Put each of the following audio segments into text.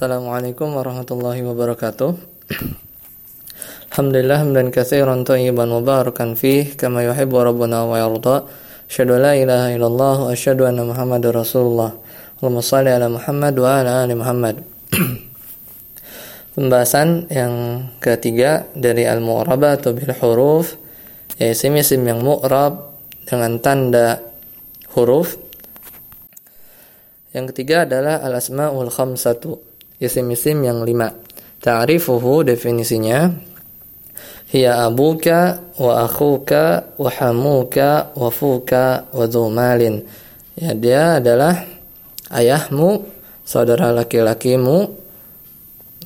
Assalamualaikum warahmatullahi wabarakatuh. Alhamdulillah hamdan katsiran tayyiban mubarakan fih kama yuhibbu rabbuna wa yarda. Asyhadu la ilaha illallah wa asyhadu anna Muhammadar Rasulullah. Allahumma shalli ala Muhammad wa ala ali Muhammad. Pembahasan yang ketiga dari al-mu'rabatu bil huruf yaitu isim yang mu'rab dengan tanda huruf. Yang ketiga adalah al-asmaul khamsatu isim-isim yang lima. Ta'rifuhu definisinya hiya abuka wa akhuka wa hamuka wa fuka wa dhumalin. Ya dia adalah ayahmu, saudara laki-lakimu,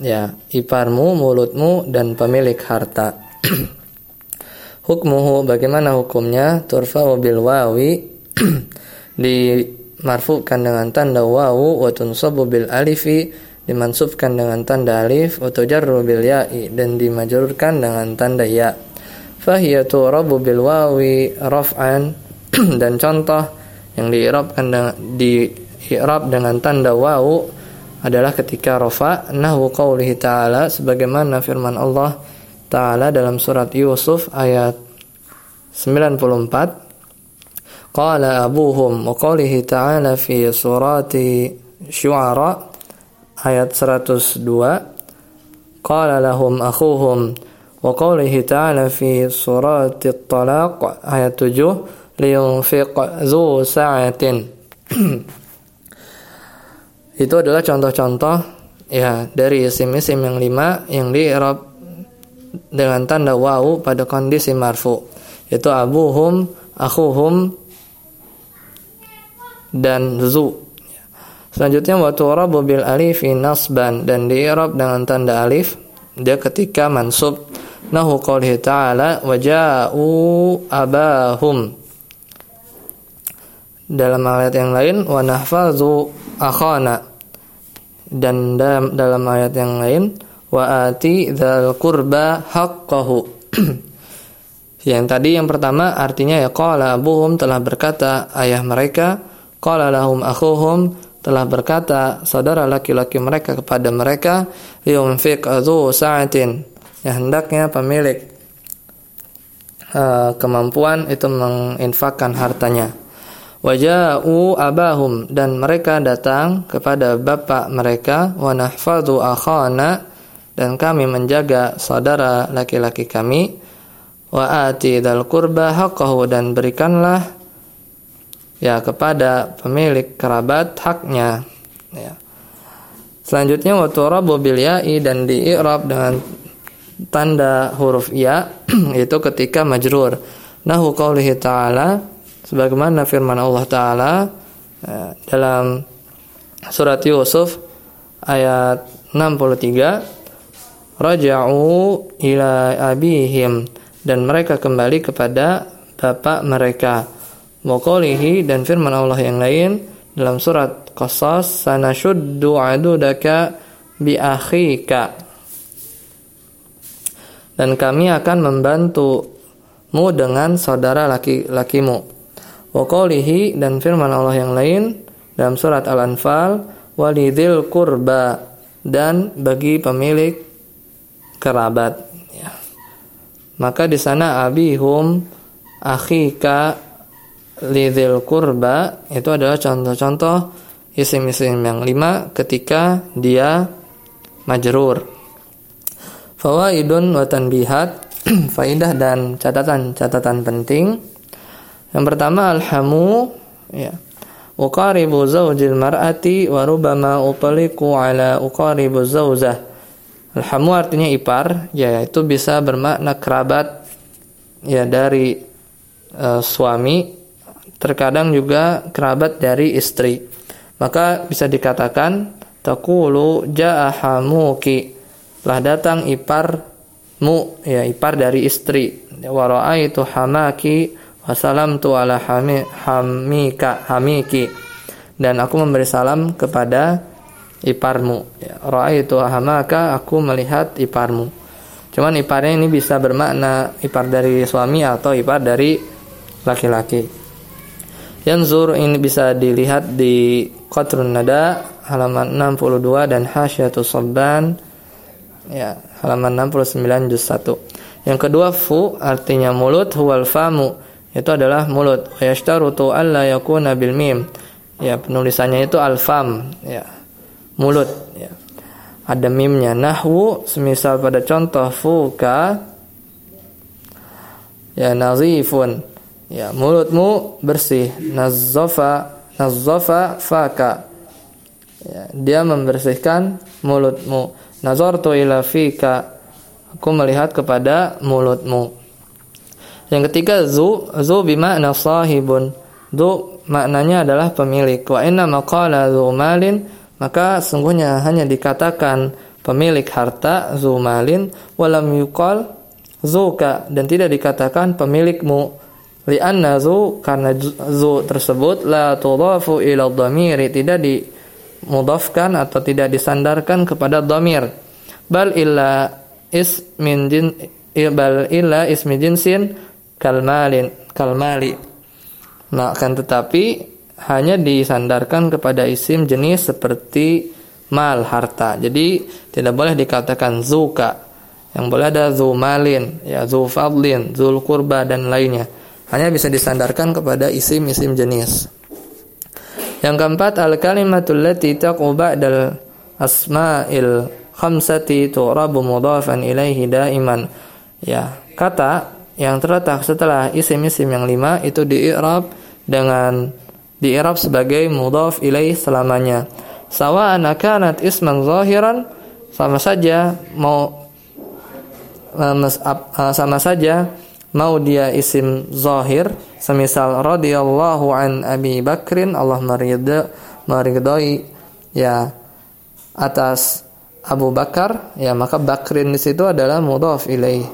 ya iparmu, mulutmu dan pemilik harta. Hukmuhu bagaimana hukumnya? Turfa'u bil wawi dimarfukan dengan tanda wawu wa tunsabu bil alifi dimansubkan dengan tanda alif wa tujarru bil ya'i dan dimajrurkan dengan tanda ya. Fahiya turabu bil wawi raf'an. Dan contoh yang diirabkan di i'rab dengan tanda wawu adalah ketika rafa nahwu qaulihi ta'ala sebagaimana firman Allah taala dalam surat Yusuf ayat 94 Qala abuhum wa qaulihi ta'ala fi surati syu'ara ayat 102 qala lahum akhuhum wa qawlihi ta'ala fi surat at-talaq ayat 7 liyunfiq zu sa'atin. Itu adalah contoh-contoh ya dari isim-isim yang lima yang di i'rab dengan tanda wawu pada kondisi marfu yaitu abuhum akhuhum dan zu Selanjutnya wa turabu bil alif nasban dan di i'rab dengan tanda alif dia ketika mansub. Nahu qoulihi ta'ala wa ja'u abahum. Dalam ayat yang lain wa nahfazu akhana. Dan dalam, dalam ayat yang lain wa ati dzal qurba haqqahu. Yang tadi yang pertama artinya ya qala abuhum telah berkata ayah mereka qala lahum akhuhum telah berkata saudara laki-laki mereka kepada mereka yunfiq adzu sa'atin ya hendaknya pemilik uh, kemampuan itu menginfakkan hartanya. Waja'u abahum dan mereka datang kepada bapak mereka wa nahfadhu akhana dan kami menjaga saudara laki-laki kami. Wa ati dal qurba haqqahu dan berikanlah ya kepada pemilik kerabat haknya ya. Selanjutnya wa turabu bil ya'i dan di i'rab dengan tanda huruf ya itu ketika majrur. Nahu qaulihi ta'ala sebagaimana firman Allah taala ya, dalam surat Yusuf ayat 63 raja'u ila abihim dan mereka kembali kepada bapak mereka Waqalihi dan firman Allah yang lain dalam surat Qasas sanashuddu adudaka bi akhika dan kami akan membantumu dengan saudara laki-lakimu. Waqalihi dan firman Allah yang lain dalam surat Al-Anfal walidil kurba dan bagi pemilik kerabat. Ya. Maka di sana abihum akhika lidil kurba itu adalah contoh-contoh isim-isim yang lima ketika dia majrur. Fawaidun wa tanbihat faidah dan catatan-catatan penting. Yang pertama alhamu ya. Uqaribu zawjil mar'ati wa rubama utliqu ala uqaribu zawjah. Alhamu artinya ipar, yaitu bisa bermakna kerabat ya dari uh, suami terkadang juga kerabat dari istri. Maka bisa dikatakan taqulu jaa hamuki. Telah datang iparmu, ya ipar dari istri. Wa raaitu hamaki wa salamtu ala hami, hamika hamiki. Dan aku memberi salam kepada iparmu. Ya, raaitu hamaka, aku melihat iparmu. Cuman iparnya ini bisa bermakna ipar dari suami atau ipar dari laki-laki. Yanzur ini bisa dilihat di Qatrun Nada halaman 62 dan Hasyatus Sabban ya halaman 69 juz 1. Yang kedua fu artinya mulut huwal famu itu adalah mulut. Yashtarutu alla yakuna bil mim. Ya penulisannya itu al fam ya. Mulut ya. Ada mimnya nahwu semisal pada contoh fuka ya nazifun ya mulutmu bersih. Nazzafa nazzafa faka. Ya, dia membersihkan mulutmu. Nazartu ila fika. Aku melihat kepada mulutmu. Yang ketiga zu zu bimakna sahibun. Zu maknanya adalah pemilik. Wa inna maqala zu malin. Maka sungguhnya hanya dikatakan pemilik harta zu malin. Walam yuqal zuka. Dan tidak dikatakan pemilikmu li'anna zu karena zu tersebut la tudafu ila dhamiri tidak dimudafkan atau tidak disandarkan kepada dhamir bal illa ismin jin bal illa ismi jinsin kalmalin kalmali nah akan tetapi hanya disandarkan kepada isim jenis seperti mal harta. Jadi tidak boleh dikatakan zuka. Yang boleh ada zu malin, ya zu fadlin, kurba dan lainnya. Hanya bisa disandarkan kepada isim-isim jenis. Yang keempat al kalimatul lati taqu ba'dal asma'il khamsati tu'rabu mudhafan ilaihi daiman. Ya, kata yang terletak setelah isim-isim yang lima itu di-i'rab dengan di-i'rab sebagai mudhaf ilaih selamanya. Sawa'an kanat isman zahiran sama saja mau sama saja mau dia isim zahir semisal radhiyallahu an Abi Bakrin Allah meridai meridai ya atas Abu Bakar ya maka Bakrin di situ adalah mudhaf ilaih.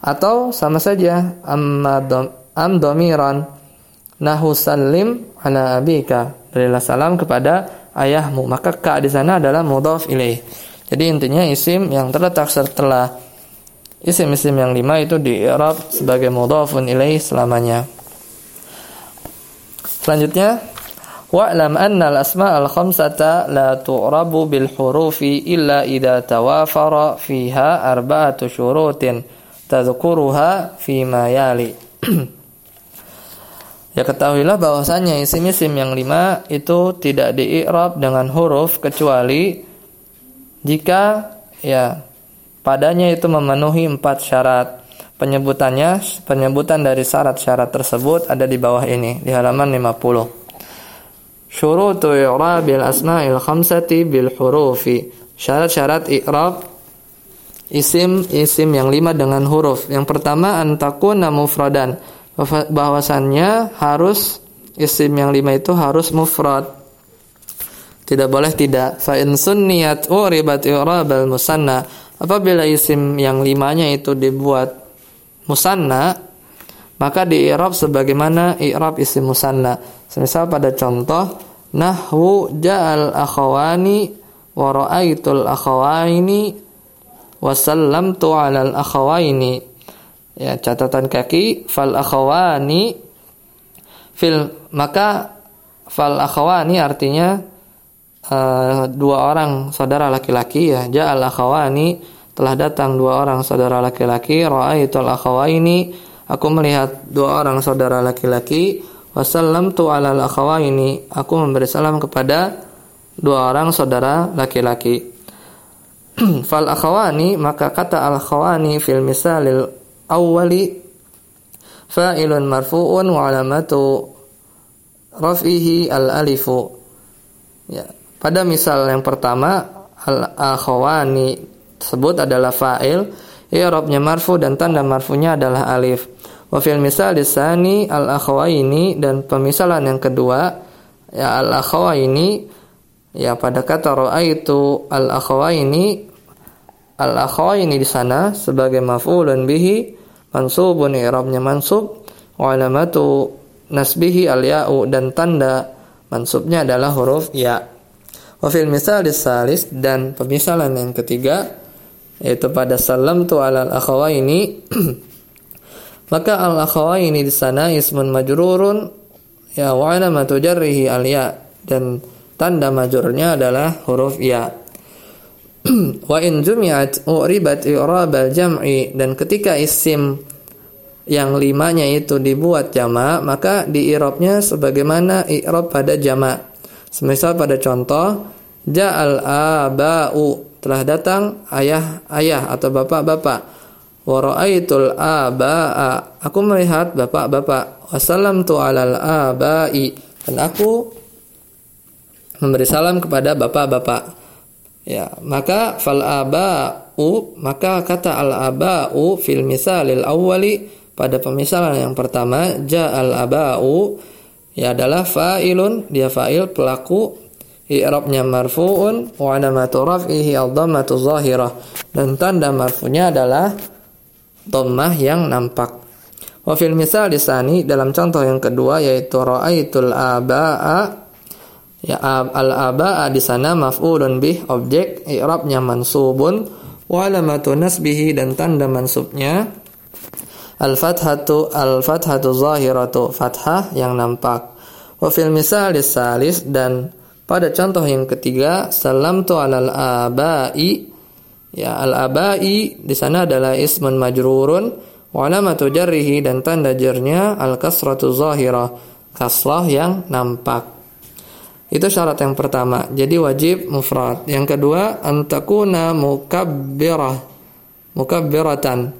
Atau sama saja amma am domiran nahu salim ala abika berilah salam kepada ayahmu. Maka ka di sana adalah mudhaf ilaih. Jadi intinya isim yang terletak setelah Isim-isim yang lima itu di i'rab sebagai mudhafun ilaih selamanya. Selanjutnya, wa'lam anna al-asma' al-khamsata la tu'rabu bil hurufi illa idza tawafara fiha arba'atu syurutin tadhkuruha fi ma yali. ya ketahuilah bahwasanya isim-isim yang lima itu tidak di i'rab dengan huruf kecuali jika ya Padanya itu memenuhi empat syarat. Penyebutannya, penyebutan dari syarat-syarat tersebut ada di bawah ini, di halaman 50. Syurutu i'rabil asma'il khamsati bil hurufi. Syarat-syarat i'rab isim-isim yang lima dengan huruf. Yang pertama antakuna mufradan. Bahwasannya harus isim yang lima itu harus mufrad. Tidak boleh tidak. Fa in sunniyat uribat i'rabal musanna Apabila isim yang limanya itu dibuat musanna, maka di i'rab sebagaimana i'rab isim musanna. Semisal pada contoh nahwu ja'al akhawani wa ra'aitul akhawaini wa sallamtu 'alal akhawaini. Ya, catatan kaki fal akhawani fil maka fal akhawani artinya uh, dua orang saudara laki-laki ya ja'al akhawani telah datang dua orang saudara laki-laki ra'aitul akhawaini aku melihat dua orang saudara laki-laki wasallamtu alal akhawaini aku memberi salam kepada dua orang saudara laki-laki. Fal akhawani maka kata al akhawani fil misalil awwali fa'ilun marfu'un wa alamatu raf'ihi al alifu. Ya pada misal yang pertama al-akhawani tersebut adalah fa'il, i'rabnya marfu dan tanda marfunya adalah alif. Wa fil misal disani al-akhawaini dan pemisalan yang kedua ya al-akhawaini ya pada kata raaitu al-akhawaini al-akhawaini di sana sebagai maf'ulun bihi mansubun i'rabnya mansub wa alamatu nasbihi al-ya'u dan tanda mansubnya adalah huruf ya. Wafil misal disalis dan pemisalan yang ketiga yaitu pada salam tu alal akhawaini maka al akhawaini di sana ismun majrurun ya wa alamatu jarrihi al ya dan tanda majurnya adalah huruf ya. Wa in jumi'at uribat i'rabal jam'i dan ketika isim yang limanya itu dibuat jamak maka di i'rabnya sebagaimana i'rab pada jamak. Semisal pada contoh ja'al aba'u telah datang ayah-ayah atau bapak-bapak. Wa ra'aitul aba'a aku melihat bapak-bapak. Wassalamtu 'alal aba'i dan aku memberi salam kepada bapak-bapak. Ya, maka fal aba'u maka kata al aba'u fil misalil awwali pada pemisalan yang pertama ja al aba'u ya adalah fa'ilun dia fa'il pelaku i'rabnya marfu'un wa alamatu raf'ihi ad-dhammatu zahirah dan tanda marfunya adalah dhammah yang nampak. Wa fil misal disani dalam contoh yang kedua yaitu ra'aitul aba'a Ya al-aba'a di sana maf'ulun bih objek i'rabnya mansubun wa alamatu nasbihi dan tanda mansubnya al-fathatu al-fathatu zahiratu fathah yang nampak. Wa fil misal salis dan pada contoh yang ketiga salamtu alal aba'i ya al-aba'i di sana adalah ismun majrurun wa alamatu jarrihi dan tanda jarnya al-kasratu zahirah kasrah yang nampak. Itu syarat yang pertama. Jadi wajib mufrad. Yang kedua, antakuna mukabbirah. Mukabbiratan.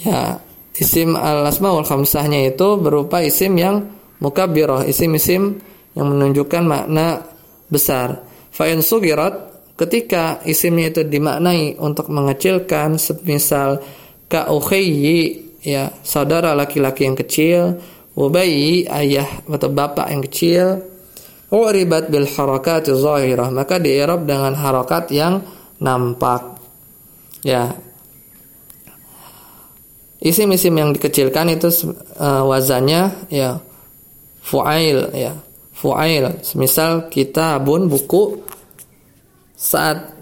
Ya, isim al-asmaul khamsahnya itu berupa isim yang mukabbirah, isim-isim yang menunjukkan makna besar. Fa in ketika isimnya itu dimaknai untuk mengecilkan semisal ka ya saudara laki-laki yang kecil, wabayi ayah atau bapak yang kecil, Uribat bil harakat zahirah maka diirab dengan harakat yang nampak. Ya. Isim-isim yang dikecilkan itu uh, wazannya ya fuail ya. Fuail. Semisal kitabun buku saat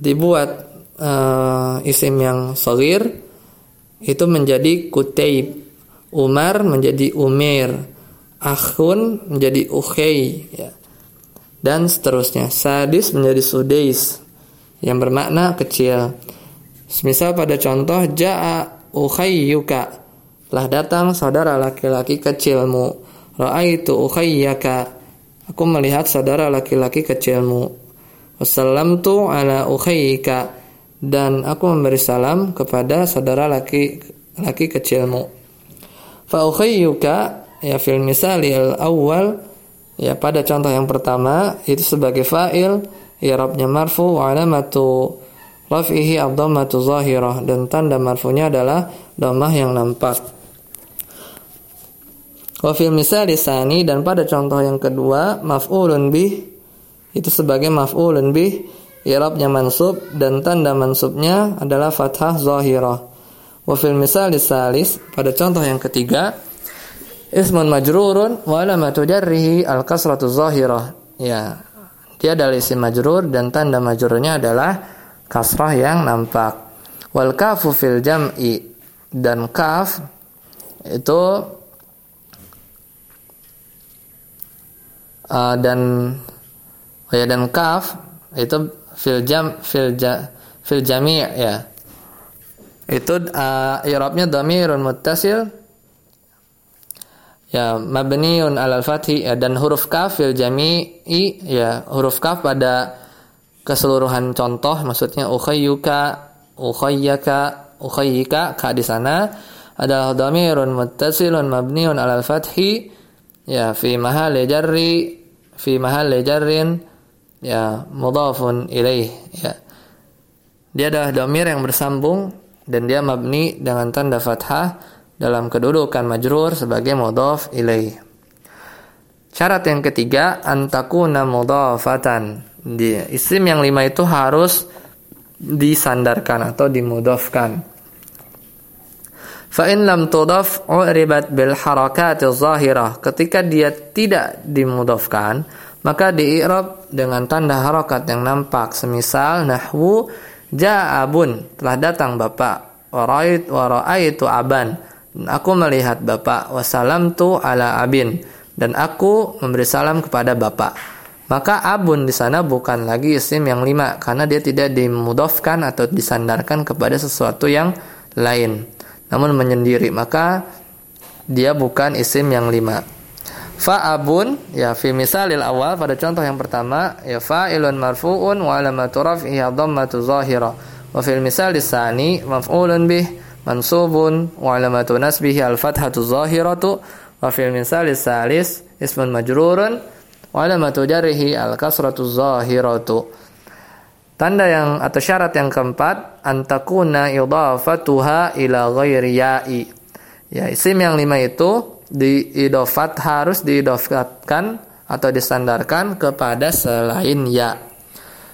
dibuat uh, isim yang sagir itu menjadi kutaib. Umar menjadi umir akhun menjadi ukhay ya. dan seterusnya sadis menjadi sudais yang bermakna kecil misal pada contoh jaa ukhayyuka telah datang saudara laki-laki kecilmu. Raaitu ukhayyaka aku melihat saudara laki-laki kecilmu. Wassalamtu ala ukhayyika dan aku memberi salam kepada saudara laki laki kecilmu. Fa ukhayyuka ya fil misali al awal ya pada contoh yang pertama itu sebagai fa'il i'rabnya marfu wa alamatu raf'ihi ad-dhammatu zahirah dan tanda marfunya adalah dhammah yang nampak. Wa fil misali sani dan pada contoh yang kedua maf'ulun bih itu sebagai maf'ulun bih i'rabnya mansub dan tanda mansubnya adalah fathah zahirah. Wa fil misali salis pada contoh yang ketiga Ismun majrurun wa alamatu jarrihi al-kasratu zahirah. Ya. Dia adalah isim majrur dan tanda majrurnya adalah kasrah yang nampak. Wal kafu fil jam'i dan kaf itu uh, dan oh ya dan kaf itu fil jam fil ja, fil jami' ya. Itu uh, i'rabnya dhamirun muttasil ya mabniun alal fathi ya, dan huruf kaf fil jami'i ya huruf kaf pada keseluruhan contoh maksudnya ukhayyuka ukhayyaka ukhayyika ka di sana adalah dhamirun muttasilun mabniun alal fathi ya fi mahalli jarri fi mahalli jarrin ya mudhafun ilaih ya dia adalah dhamir yang bersambung dan dia mabni dengan tanda fathah dalam kedudukan majrur sebagai mudhaf ilaih. Syarat yang ketiga antakuna mudhafatan. Di isim yang lima itu harus disandarkan atau dimudhafkan. Fa in lam tudaf u'ribat bil harakat zahirah. Ketika dia tidak dimudhafkan, maka diirab dengan tanda harakat yang nampak. Semisal nahwu ja'abun, telah datang bapak. Wa ra'aitu aban Aku melihat bapak wasalam tu ala abin dan aku memberi salam kepada bapak. Maka abun di sana bukan lagi isim yang lima karena dia tidak dimudofkan atau disandarkan kepada sesuatu yang lain. Namun menyendiri maka dia bukan isim yang lima. Fa'abun ya fi misalil awal pada contoh yang pertama ya fa'ilun marfu'un wa alamatu raf'ihi dhammatu zahira wa fil misal tsani maf'ulun bih mansubun wa alamatu nasbihi al fathatu zahiratu wa fil misal salis ismun majrurun wa alamatu jarrihi al kasratu zahiratu tanda yang atau syarat yang keempat antakuna idafatuha ila ghairi ya'i ya isim yang lima itu diidofat harus diidofatkan atau disandarkan kepada selain ya.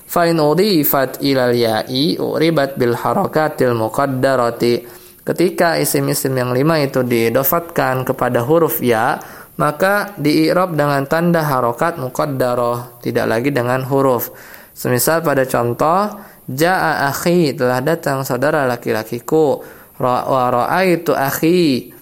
Fa'in udifat ilal ya'i uribat bil harakatil muqaddarati. Ketika isim-isim yang lima itu diidofatkan kepada huruf ya, maka diirob dengan tanda harokat muqaddarah, tidak lagi dengan huruf. Semisal pada contoh, Ja'a akhi, telah datang saudara laki-lakiku. Wa ra'aitu akhi,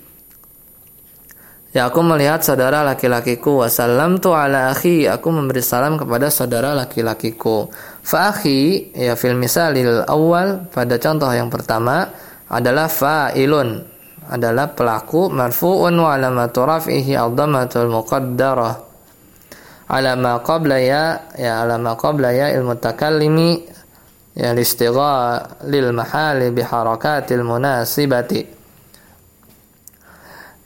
Ya aku melihat saudara laki-lakiku wasallam tu ala akhi aku memberi salam kepada saudara laki-lakiku. Fa akhi ya fil misalil awal pada contoh yang pertama adalah fa'ilun adalah pelaku marfu'un wa alamatu raf'ihi al-dhammatul muqaddarah. Ala ma qabla ya ya ala ma qabla ya il mutakallimi ya lil mahali bi harakatil munasibati.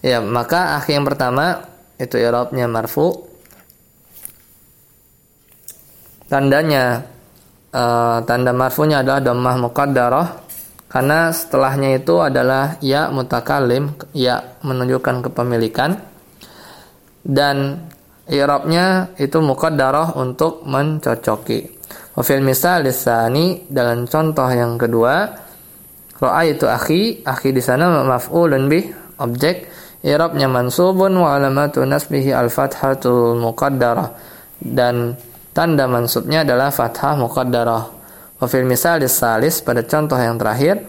Ya, maka akhir yang pertama itu i'rabnya marfu. Tandanya uh, tanda marfunya adalah dhammah muqaddarah karena setelahnya itu adalah ya mutakallim, ya menunjukkan kepemilikan dan i'rabnya itu muqaddarah untuk mencocoki. Wa fil misal lisani dalam contoh yang kedua, ra'aitu akhi, akhi di sana maf'ulun bih, objek I'rabnya mansubun wa alamatu nasbihi al-fathatul muqaddarah dan tanda mansubnya adalah fathah muqaddarah. Wa fil misal salis pada contoh yang terakhir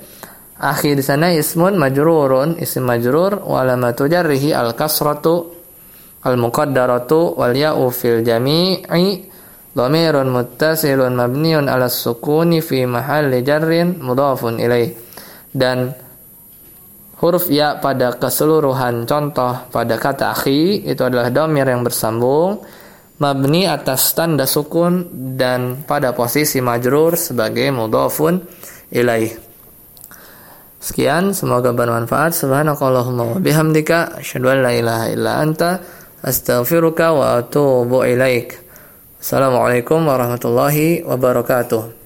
akhir di sana ismun majrurun isim majrur wa alamatu jarrihi al-kasratu al-muqaddaratu wal ya'u fil jami'i dhamirun muttasilun mabniun ala sukuni fi mahalli jarrin mudhafun ilaih. Dan huruf ya pada keseluruhan contoh pada kata akhi itu adalah domir yang bersambung mabni atas tanda sukun dan pada posisi majrur sebagai mudhafun ilaih. Sekian, semoga bermanfaat. Subhanakallahumma wa bihamdika asyhadu an la ilaha illa anta astaghfiruka wa atubu ilaik. Assalamualaikum warahmatullahi wabarakatuh.